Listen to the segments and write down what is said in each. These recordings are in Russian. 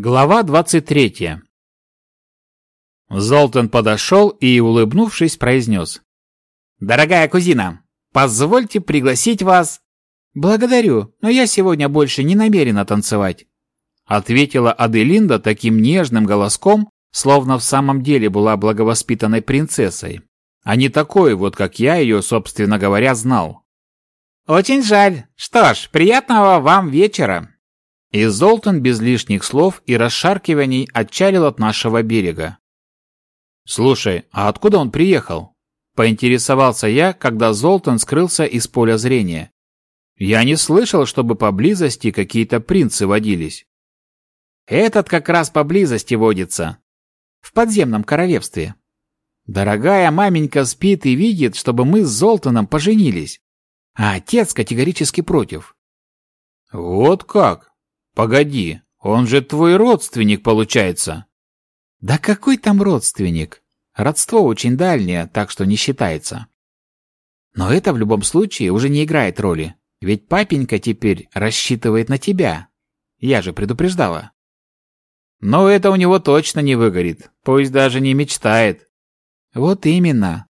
Глава 23 Золтан подошел и, улыбнувшись, произнес. «Дорогая кузина, позвольте пригласить вас...» «Благодарю, но я сегодня больше не намерена танцевать», ответила Аделинда таким нежным голоском, словно в самом деле была благовоспитанной принцессой, а не такой вот, как я ее, собственно говоря, знал. «Очень жаль. Что ж, приятного вам вечера!» И Золтан без лишних слов и расшаркиваний отчалил от нашего берега. «Слушай, а откуда он приехал?» Поинтересовался я, когда Золтан скрылся из поля зрения. Я не слышал, чтобы поблизости какие-то принцы водились. Этот как раз поблизости водится. В подземном королевстве. Дорогая маменька спит и видит, чтобы мы с Золтаном поженились. А отец категорически против. Вот как? Погоди, он же твой родственник получается. Да какой там родственник? Родство очень дальнее, так что не считается. Но это в любом случае уже не играет роли. Ведь папенька теперь рассчитывает на тебя. Я же предупреждала. Но это у него точно не выгорит, пусть даже не мечтает. Вот именно.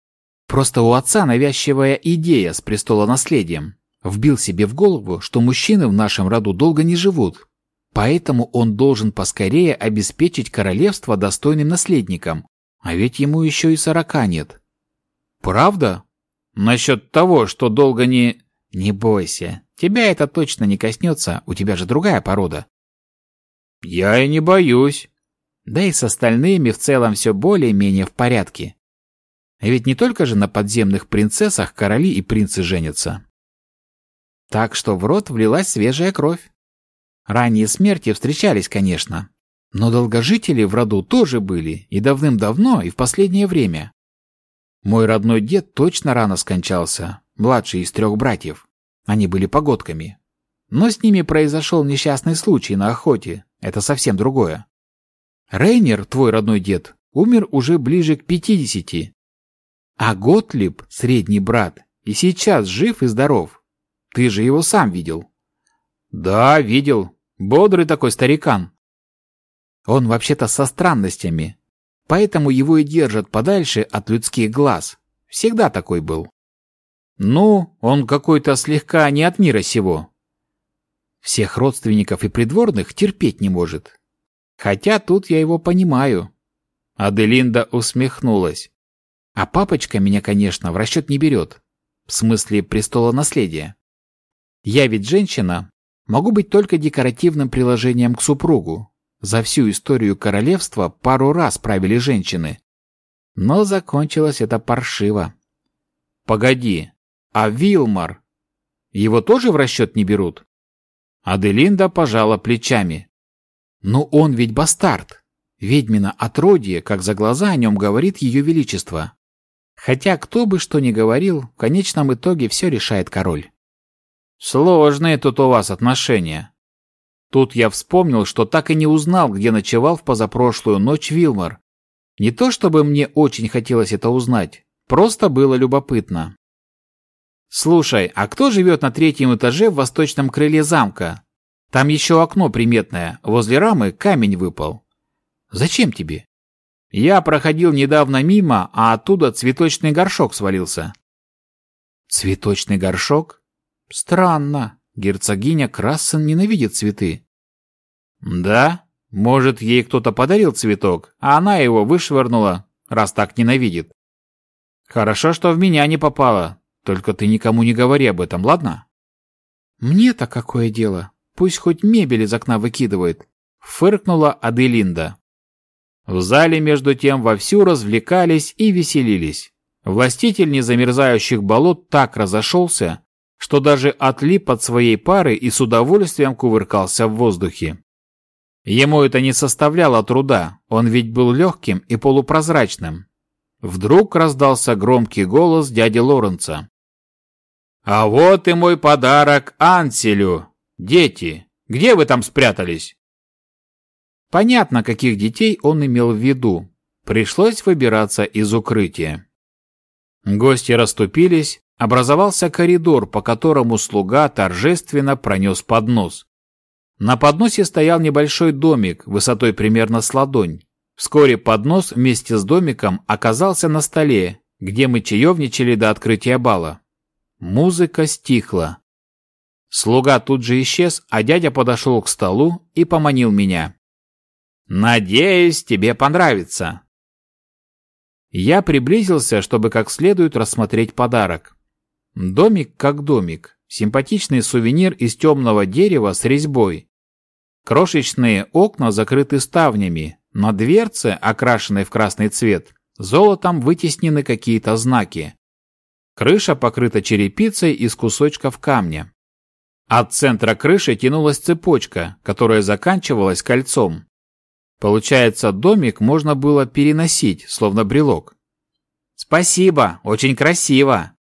Просто у отца навязчивая идея с престола наследием. Вбил себе в голову, что мужчины в нашем роду долго не живут. Поэтому он должен поскорее обеспечить королевство достойным наследником. А ведь ему еще и сорока нет. Правда? Насчет того, что долго не... Не бойся. Тебя это точно не коснется, у тебя же другая порода. Я и не боюсь. Да и с остальными в целом все более-менее в порядке. Ведь не только же на подземных принцессах короли и принцы женятся. Так что в рот влилась свежая кровь. Ранние смерти встречались, конечно, но долгожители в роду тоже были, и давным-давно, и в последнее время. Мой родной дед точно рано скончался, младший из трех братьев. Они были погодками. Но с ними произошел несчастный случай на охоте. Это совсем другое. Рейнер, твой родной дед, умер уже ближе к пятидесяти. А Готлиб, средний брат, и сейчас жив и здоров. Ты же его сам видел. Да, видел. Бодрый такой старикан. Он вообще-то со странностями, поэтому его и держат подальше от людских глаз. Всегда такой был. Ну, он какой-то слегка не от мира сего. Всех родственников и придворных терпеть не может. Хотя тут я его понимаю. Аделинда усмехнулась. А папочка меня, конечно, в расчет не берет. В смысле престола наследия. Я ведь женщина, могу быть только декоративным приложением к супругу. За всю историю королевства пару раз правили женщины. Но закончилось это паршиво. Погоди, а Вилмар? Его тоже в расчет не берут? Аделинда пожала плечами. Но он ведь бастард. Ведьмина отродье, как за глаза о нем говорит ее величество. Хотя кто бы что ни говорил, в конечном итоге все решает король. Сложные тут у вас отношения. Тут я вспомнил, что так и не узнал, где ночевал в позапрошлую ночь Вилмар. Не то чтобы мне очень хотелось это узнать, просто было любопытно. «Слушай, а кто живет на третьем этаже в восточном крыле замка? Там еще окно приметное, возле рамы камень выпал. Зачем тебе?» «Я проходил недавно мимо, а оттуда цветочный горшок свалился». «Цветочный горшок? Странно. Герцогиня Крассен ненавидит цветы». «Да? Может, ей кто-то подарил цветок, а она его вышвырнула, раз так ненавидит. Хорошо, что в меня не попало, только ты никому не говори об этом, ладно? Мне-то какое дело? Пусть хоть мебель из окна выкидывает, фыркнула Аделинда. В зале между тем вовсю развлекались и веселились. Властитель незамерзающих болот так разошелся, что даже отлип от своей пары и с удовольствием кувыркался в воздухе. Ему это не составляло труда, он ведь был легким и полупрозрачным. Вдруг раздался громкий голос дяди Лоренца. «А вот и мой подарок Анселю! Дети, где вы там спрятались?» Понятно, каких детей он имел в виду. Пришлось выбираться из укрытия. Гости расступились, образовался коридор, по которому слуга торжественно пронес поднос. На подносе стоял небольшой домик высотой примерно с ладонь. Вскоре поднос вместе с домиком оказался на столе, где мы чаевничали до открытия бала. Музыка стихла. Слуга тут же исчез, а дядя подошел к столу и поманил меня. «Надеюсь, тебе понравится». Я приблизился, чтобы как следует рассмотреть подарок. Домик как домик. Симпатичный сувенир из темного дерева с резьбой. Крошечные окна закрыты ставнями. На дверце, окрашенной в красный цвет, золотом вытеснены какие-то знаки. Крыша покрыта черепицей из кусочков камня. От центра крыши тянулась цепочка, которая заканчивалась кольцом. Получается, домик можно было переносить, словно брелок. «Спасибо, очень красиво!»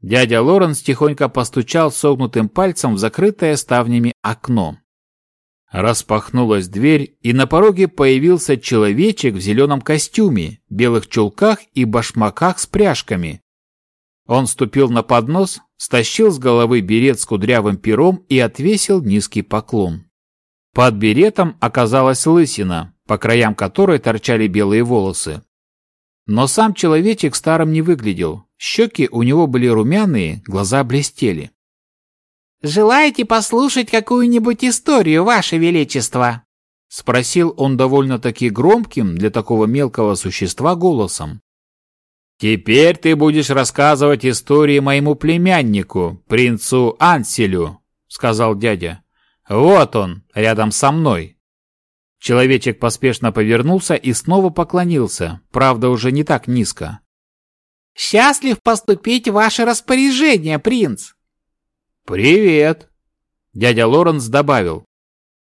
Дядя Лоренс тихонько постучал согнутым пальцем в закрытое ставнями окно. Распахнулась дверь, и на пороге появился человечек в зеленом костюме, белых чулках и башмаках с пряжками. Он ступил на поднос, стащил с головы берет с кудрявым пером и отвесил низкий поклон. Под беретом оказалась лысина, по краям которой торчали белые волосы. Но сам человечек старым не выглядел. Щеки у него были румяные, глаза блестели. «Желаете послушать какую-нибудь историю, Ваше Величество?» Спросил он довольно-таки громким для такого мелкого существа голосом. «Теперь ты будешь рассказывать истории моему племяннику, принцу Анселю», — сказал дядя. «Вот он, рядом со мной». Человечек поспешно повернулся и снова поклонился, правда, уже не так низко. «Счастлив поступить в ваше распоряжение, принц!» «Привет!» Дядя Лоренс добавил.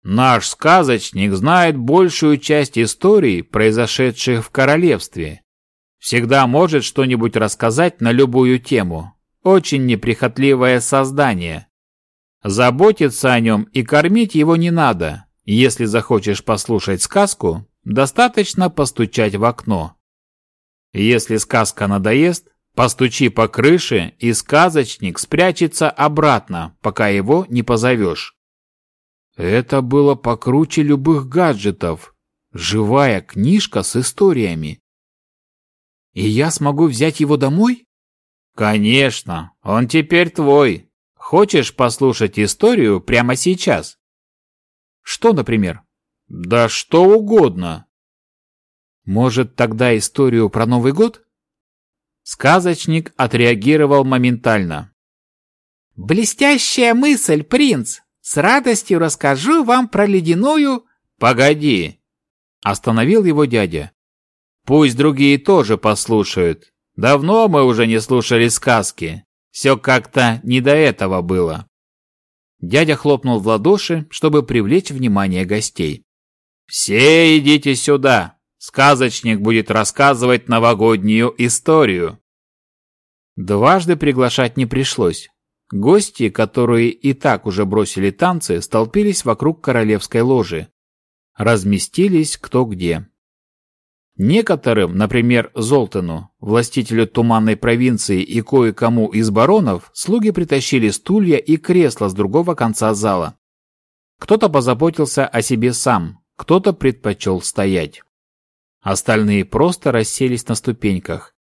«Наш сказочник знает большую часть историй, произошедших в королевстве. Всегда может что-нибудь рассказать на любую тему. Очень неприхотливое создание. Заботиться о нем и кормить его не надо. Если захочешь послушать сказку, достаточно постучать в окно. Если сказка надоест, постучи по крыше, и сказочник спрячется обратно, пока его не позовешь. Это было покруче любых гаджетов. Живая книжка с историями. И я смогу взять его домой? Конечно, он теперь твой. Хочешь послушать историю прямо сейчас? Что, например? Да что угодно. Может, тогда историю про Новый год? Сказочник отреагировал моментально. Блестящая мысль, принц. С радостью расскажу вам про ледяную... Погоди. Остановил его дядя. Пусть другие тоже послушают. Давно мы уже не слушали сказки. Все как-то не до этого было. Дядя хлопнул в ладоши, чтобы привлечь внимание гостей. «Все идите сюда! Сказочник будет рассказывать новогоднюю историю!» Дважды приглашать не пришлось. Гости, которые и так уже бросили танцы, столпились вокруг королевской ложи. Разместились кто где. Некоторым, например, Золтану, властителю туманной провинции и кое-кому из баронов, слуги притащили стулья и кресла с другого конца зала. Кто-то позаботился о себе сам, кто-то предпочел стоять. Остальные просто расселись на ступеньках.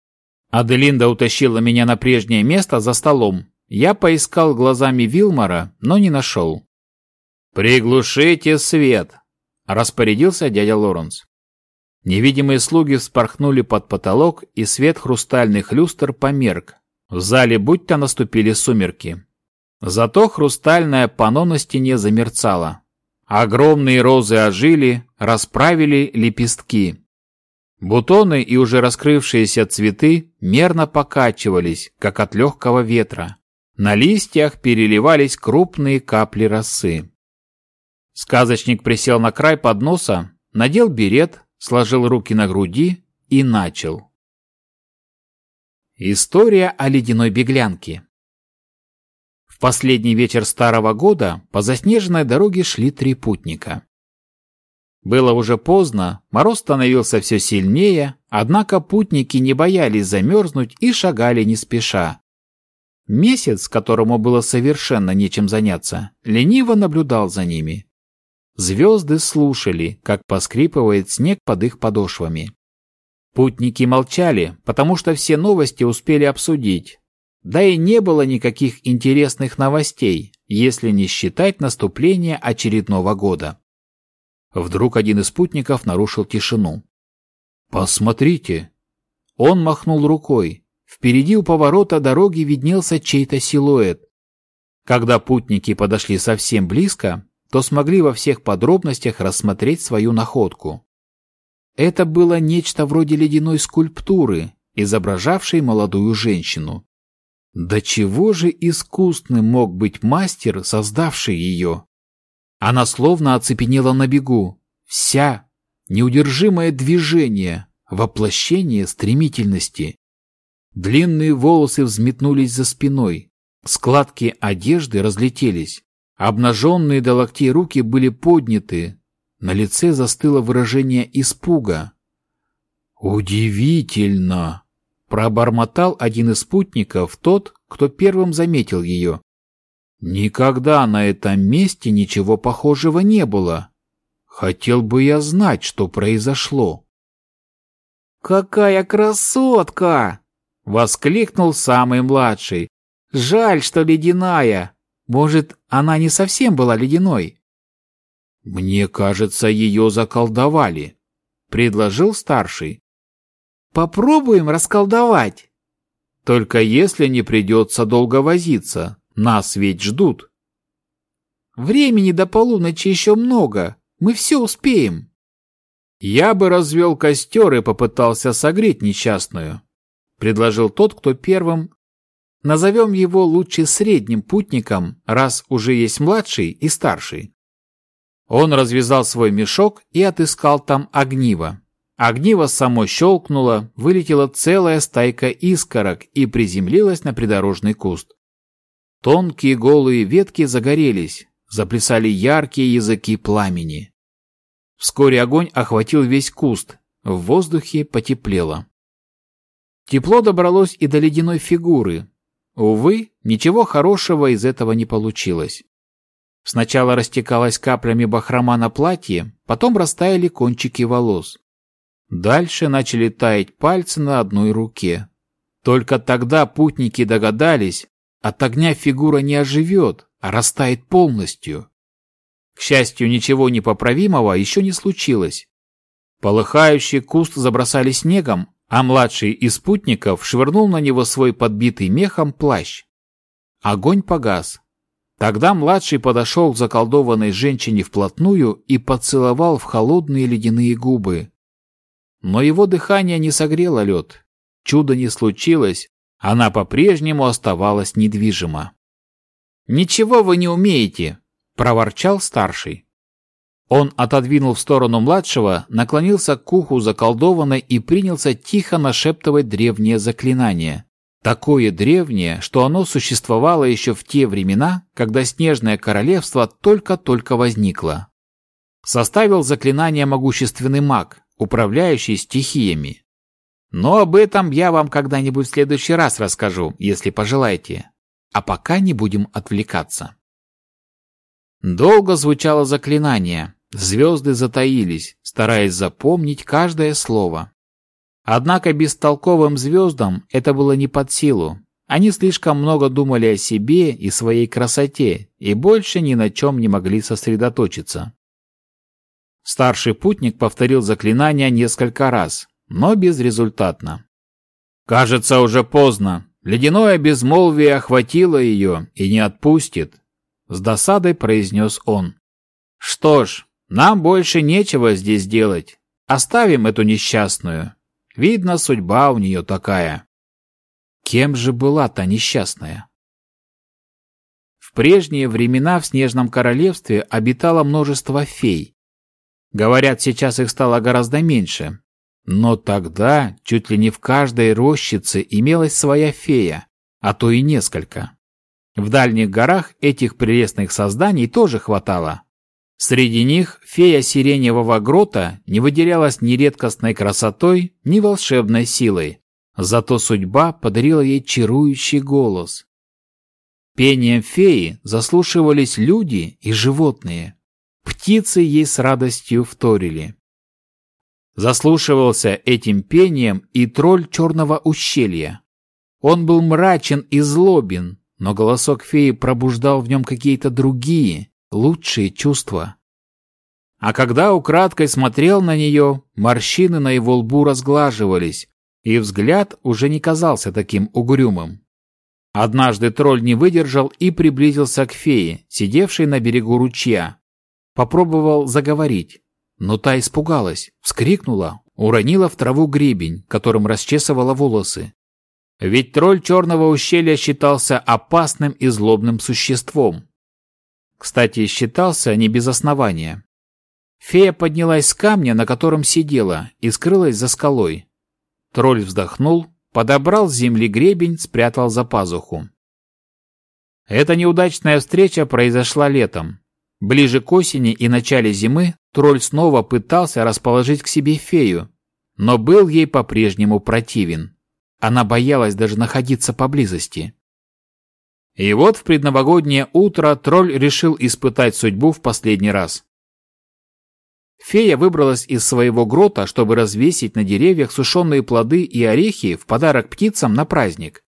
Аделинда утащила меня на прежнее место за столом. Я поискал глазами Вилмора, но не нашел. «Приглушите свет!» – распорядился дядя Лоренс. Невидимые слуги вспорхнули под потолок, и свет хрустальных люстр померк. В зале будто наступили сумерки. Зато хрустальное панно на стене замерцало. Огромные розы ожили, расправили лепестки. Бутоны и уже раскрывшиеся цветы мерно покачивались, как от легкого ветра. На листьях переливались крупные капли росы. Сказочник присел на край подноса, надел берет, сложил руки на груди и начал. История о ледяной беглянке. В последний вечер старого года по заснеженной дороге шли три путника. Было уже поздно, мороз становился все сильнее, однако путники не боялись замерзнуть и шагали не спеша. Месяц, которому было совершенно нечем заняться, лениво наблюдал за ними. Звезды слушали, как поскрипывает снег под их подошвами. Путники молчали, потому что все новости успели обсудить. Да и не было никаких интересных новостей, если не считать наступление очередного года. Вдруг один из спутников нарушил тишину. «Посмотрите!» Он махнул рукой. Впереди у поворота дороги виднелся чей-то силуэт. Когда путники подошли совсем близко, то смогли во всех подробностях рассмотреть свою находку. Это было нечто вроде ледяной скульптуры, изображавшей молодую женщину. До чего же искусным мог быть мастер, создавший ее? Она словно оцепенела на бегу. Вся, неудержимое движение, воплощение стремительности. Длинные волосы взметнулись за спиной, складки одежды разлетелись. Обнаженные до локтей руки были подняты. На лице застыло выражение испуга. «Удивительно!» — пробормотал один из спутников, тот, кто первым заметил ее. «Никогда на этом месте ничего похожего не было. Хотел бы я знать, что произошло». «Какая красотка!» — воскликнул самый младший. «Жаль, что ледяная. Может, она не совсем была ледяной? Мне кажется, ее заколдовали, предложил старший. Попробуем расколдовать. Только если не придется долго возиться, нас ведь ждут. Времени до полуночи еще много, мы все успеем. Я бы развел костер и попытался согреть несчастную, предложил тот, кто первым Назовем его лучше средним путником, раз уже есть младший и старший. Он развязал свой мешок и отыскал там огниво. Огниво само щелкнуло, вылетела целая стайка искорок и приземлилась на придорожный куст. Тонкие голые ветки загорелись, заплясали яркие языки пламени. Вскоре огонь охватил весь куст, в воздухе потеплело. Тепло добралось и до ледяной фигуры, Увы, ничего хорошего из этого не получилось. Сначала растекалась каплями бахрома на платье, потом растаяли кончики волос. Дальше начали таять пальцы на одной руке. Только тогда путники догадались, от огня фигура не оживет, а растает полностью. К счастью, ничего непоправимого еще не случилось. Полыхающий куст забросали снегом, а младший из спутников швырнул на него свой подбитый мехом плащ. Огонь погас. Тогда младший подошел к заколдованной женщине вплотную и поцеловал в холодные ледяные губы. Но его дыхание не согрело лед. Чудо не случилось, она по-прежнему оставалась недвижима. «Ничего вы не умеете!» – проворчал старший. Он отодвинул в сторону младшего, наклонился к уху заколдованной и принялся тихо нашептывать древнее заклинание. Такое древнее, что оно существовало еще в те времена, когда Снежное Королевство только-только возникло. Составил заклинание могущественный маг, управляющий стихиями. Но об этом я вам когда-нибудь в следующий раз расскажу, если пожелаете. А пока не будем отвлекаться. Долго звучало заклинание, Звезды затаились, стараясь запомнить каждое слово. Однако бестолковым звездам это было не под силу. Они слишком много думали о себе и своей красоте и больше ни на чем не могли сосредоточиться. Старший путник повторил заклинание несколько раз, но безрезультатно. «Кажется, уже поздно. Ледяное безмолвие охватило ее и не отпустит», — с досадой произнес он. «Что ж, нам больше нечего здесь делать. Оставим эту несчастную. Видно, судьба у нее такая. Кем же была та несчастная? В прежние времена в Снежном Королевстве обитало множество фей. Говорят, сейчас их стало гораздо меньше. Но тогда чуть ли не в каждой рощице имелась своя фея, а то и несколько. В дальних горах этих прелестных созданий тоже хватало. Среди них фея сиреневого грота не выделялась ни редкостной красотой, ни волшебной силой. Зато судьба подарила ей чарующий голос. Пением феи заслушивались люди и животные. птицы ей с радостью вторили. Заслушивался этим пением и тролль черного ущелья. Он был мрачен и злобен, но голосок феи пробуждал в нем какие-то другие, лучшие чувства. А когда украдкой смотрел на нее, морщины на его лбу разглаживались, и взгляд уже не казался таким угрюмым. Однажды тролль не выдержал и приблизился к фее, сидевшей на берегу ручья. Попробовал заговорить, но та испугалась, вскрикнула, уронила в траву гребень, которым расчесывала волосы. Ведь тролль черного ущелья считался опасным и злобным существом. Кстати, считался не без основания. Фея поднялась с камня, на котором сидела, и скрылась за скалой. Тролль вздохнул, подобрал с земли гребень, спрятал за пазуху. Эта неудачная встреча произошла летом. Ближе к осени и начале зимы тролль снова пытался расположить к себе фею, но был ей по-прежнему противен. Она боялась даже находиться поблизости. И вот в предновогоднее утро тролль решил испытать судьбу в последний раз. Фея выбралась из своего грота, чтобы развесить на деревьях сушеные плоды и орехи в подарок птицам на праздник.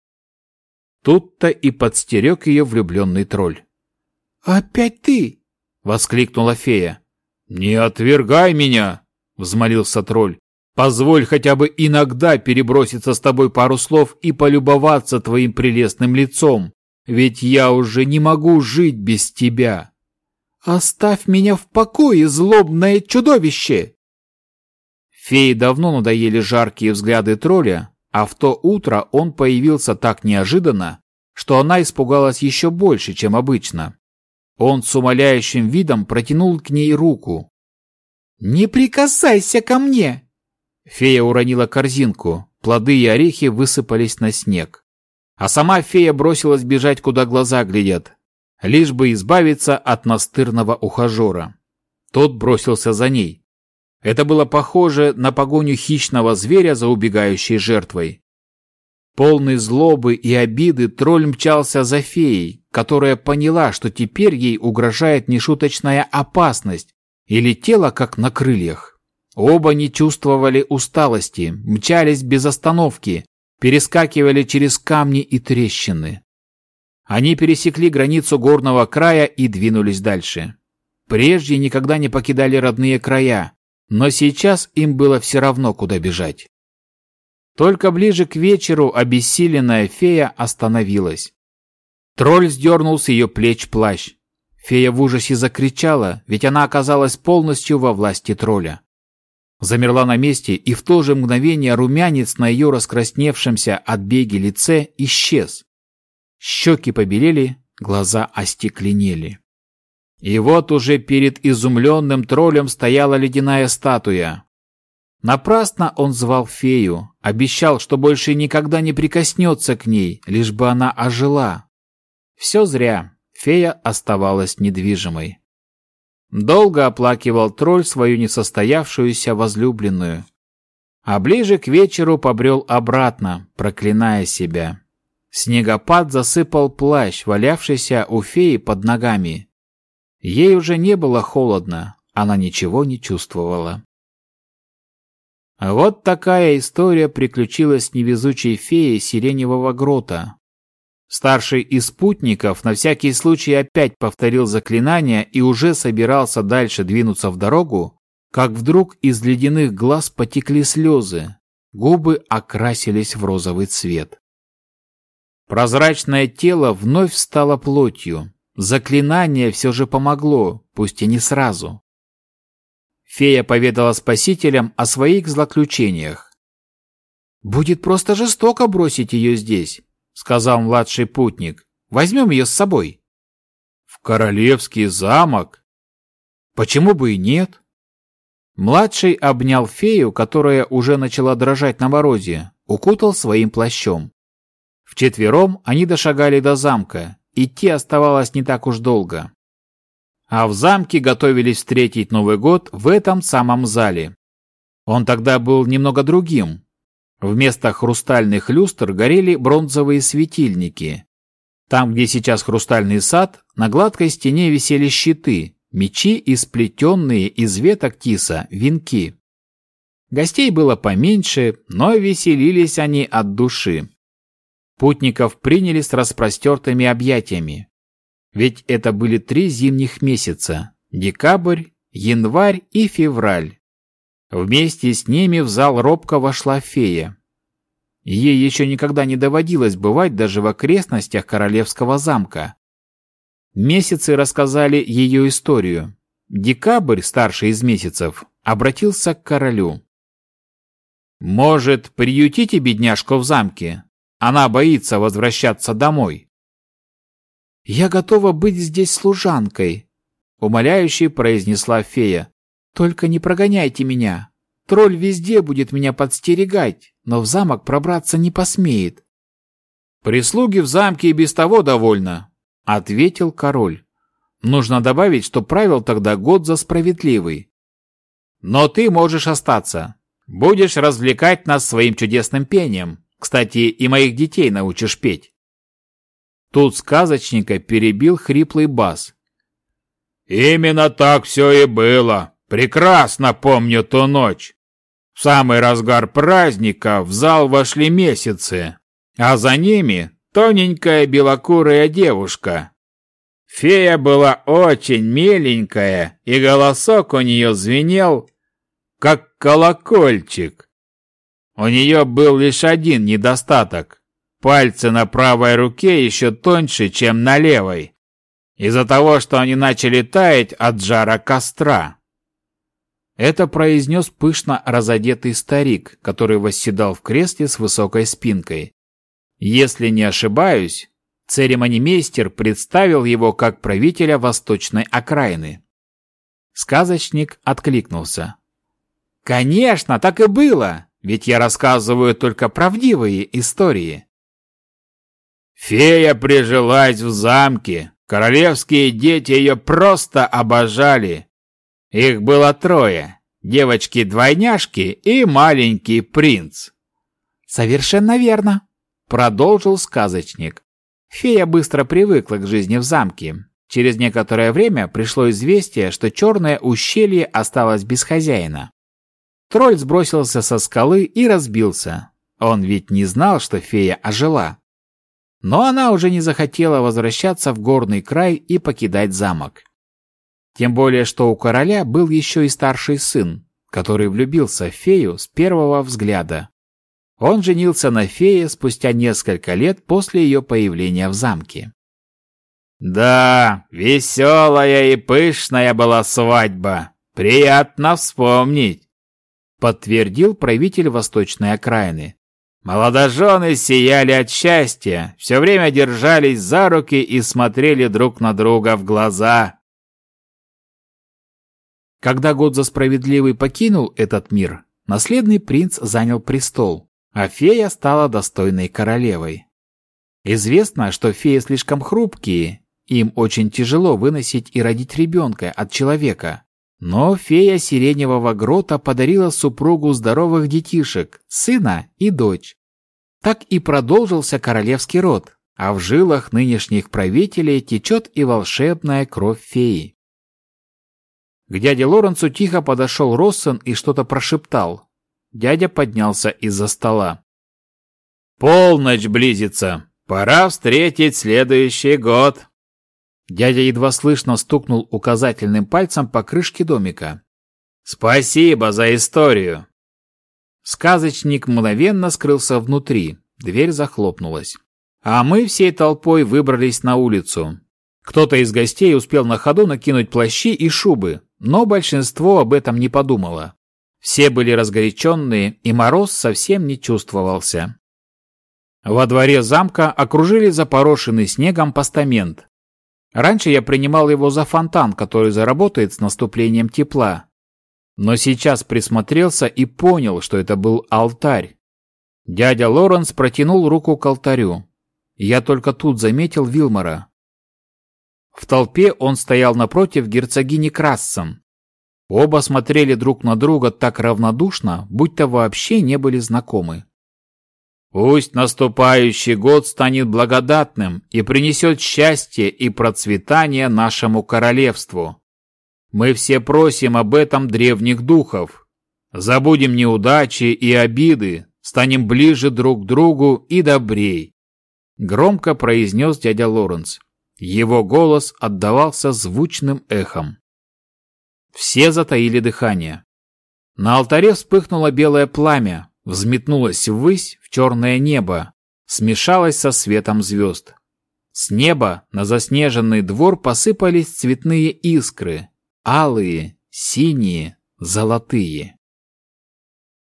Тут-то и подстерег ее влюбленный тролль. «Опять ты?» — воскликнула фея. «Не отвергай меня!» — взмолился тролль. «Позволь хотя бы иногда переброситься с тобой пару слов и полюбоваться твоим прелестным лицом, ведь я уже не могу жить без тебя!» «Оставь меня в покое, злобное чудовище!» Фее давно надоели жаркие взгляды тролля, а в то утро он появился так неожиданно, что она испугалась еще больше, чем обычно. Он с умоляющим видом протянул к ней руку. «Не прикасайся ко мне!» Фея уронила корзинку, плоды и орехи высыпались на снег. А сама фея бросилась бежать, куда глаза глядят, лишь бы избавиться от настырного ухажера. Тот бросился за ней. Это было похоже на погоню хищного зверя за убегающей жертвой. Полный злобы и обиды тролль мчался за феей, которая поняла, что теперь ей угрожает нешуточная опасность, и летела как на крыльях. Оба не чувствовали усталости, мчались без остановки, перескакивали через камни и трещины. Они пересекли границу горного края и двинулись дальше. Прежде никогда не покидали родные края, но сейчас им было все равно, куда бежать. Только ближе к вечеру обессиленная фея остановилась. Тролль сдернул с ее плеч плащ. Фея в ужасе закричала, ведь она оказалась полностью во власти тролля. Замерла на месте, и в то же мгновение румянец на ее раскрасневшемся от беги лице исчез. Щеки побелели, глаза остекленели. И вот уже перед изумленным троллем стояла ледяная статуя. Напрасно он звал фею, обещал, что больше никогда не прикоснется к ней, лишь бы она ожила. Все зря, фея оставалась недвижимой. Долго оплакивал тролль свою несостоявшуюся возлюбленную. А ближе к вечеру побрел обратно, проклиная себя. Снегопад засыпал плащ, валявшийся у феи под ногами. Ей уже не было холодно, она ничего не чувствовала. Вот такая история приключилась с невезучей феей Сиреневого грота. Старший из спутников на всякий случай опять повторил заклинание и уже собирался дальше двинуться в дорогу, как вдруг из ледяных глаз потекли слезы, губы окрасились в розовый цвет. Прозрачное тело вновь стало плотью. Заклинание все же помогло, пусть и не сразу. Фея поведала спасителям о своих злоключениях. «Будет просто жестоко бросить ее здесь», — сказал младший путник. «Возьмем ее с собой». «В королевский замок?» «Почему бы и нет?» Младший обнял фею, которая уже начала дрожать на морозе, укутал своим плащом. Вчетвером они дошагали до замка, идти оставалось не так уж долго. А в замке готовились встретить Новый год в этом самом зале. Он тогда был немного другим. Вместо хрустальных люстр горели бронзовые светильники. Там, где сейчас хрустальный сад, на гладкой стене висели щиты, мечи и сплетенные из веток тиса венки. Гостей было поменьше, но веселились они от души. Путников приняли с распростертыми объятиями. Ведь это были три зимних месяца – декабрь, январь и февраль. Вместе с ними в зал робко вошла фея. Ей еще никогда не доводилось бывать даже в окрестностях королевского замка. Месяцы рассказали ее историю. Декабрь, старший из месяцев, обратился к королю. «Может, приютите бедняжку в замке? Она боится возвращаться домой». «Я готова быть здесь служанкой», — умоляюще произнесла фея. «Только не прогоняйте меня. Тролль везде будет меня подстерегать, но в замок пробраться не посмеет». «Прислуги в замке и без того довольно», — ответил король. «Нужно добавить, что правил тогда год за справедливый. Но ты можешь остаться. Будешь развлекать нас своим чудесным пением. Кстати, и моих детей научишь петь. Тут сказочника перебил хриплый бас. Именно так все и было. Прекрасно помню ту ночь. В самый разгар праздника в зал вошли месяцы, а за ними тоненькая белокурая девушка. Фея была очень миленькая, и голосок у нее звенел, как колокольчик. У нее был лишь один недостаток. Пальцы на правой руке еще тоньше, чем на левой. Из-за того, что они начали таять от жара костра. Это произнес пышно разодетый старик, который восседал в кресле с высокой спинкой. Если не ошибаюсь, церемонимейстер представил его как правителя восточной окраины. Сказочник откликнулся. Конечно, так и было, ведь я рассказываю только правдивые истории. Фея прижилась в замке. Королевские дети ее просто обожали. Их было трое. Девочки-двойняшки и маленький принц. Совершенно верно, продолжил сказочник. Фея быстро привыкла к жизни в замке. Через некоторое время пришло известие, что черное ущелье осталось без хозяина. Тролль сбросился со скалы и разбился. Он ведь не знал, что фея ожила. Но она уже не захотела возвращаться в горный край и покидать замок. Тем более, что у короля был еще и старший сын, который влюбился в фею с первого взгляда. Он женился на фее спустя несколько лет после ее появления в замке. «Да, веселая и пышная была свадьба. Приятно вспомнить подтвердил правитель восточной окраины. Молодожены сияли от счастья, все время держались за руки и смотрели друг на друга в глаза. Когда год за справедливый покинул этот мир, наследный принц занял престол, а фея стала достойной королевой. Известно, что феи слишком хрупкие, им очень тяжело выносить и родить ребенка от человека. Но фея Сиреневого грота подарила супругу здоровых детишек, сына и дочь. Так и продолжился королевский род, а в жилах нынешних правителей течет и волшебная кровь феи. К дяде Лоренцу тихо подошел Россен и что-то прошептал. Дядя поднялся из-за стола. «Полночь близится. Пора встретить следующий год». Дядя едва слышно стукнул указательным пальцем по крышке домика. «Спасибо за историю!» Сказочник мгновенно скрылся внутри, дверь захлопнулась. А мы всей толпой выбрались на улицу. Кто-то из гостей успел на ходу накинуть плащи и шубы, но большинство об этом не подумало. Все были разгоряченные, и мороз совсем не чувствовался. Во дворе замка окружили запорошенный снегом постамент, Раньше я принимал его за фонтан, который заработает с наступлением тепла. Но сейчас присмотрелся и понял, что это был алтарь. Дядя Лоренс протянул руку к алтарю. Я только тут заметил Вилмора. В толпе он стоял напротив герцогини Крассом. Оба смотрели друг на друга так равнодушно, будто вообще не были знакомы. Пусть наступающий год станет благодатным и принесет счастье и процветание нашему королевству. Мы все просим об этом древних духов. Забудем неудачи и обиды, станем ближе друг к другу и добрей. Громко произнес дядя Лоренс. Его голос отдавался звучным эхом. Все затаили дыхание. На алтаре вспыхнуло белое пламя, взметнулось ввысь в черное небо, смешалось со светом звезд. С неба на заснеженный двор посыпались цветные искры, алые, синие, золотые.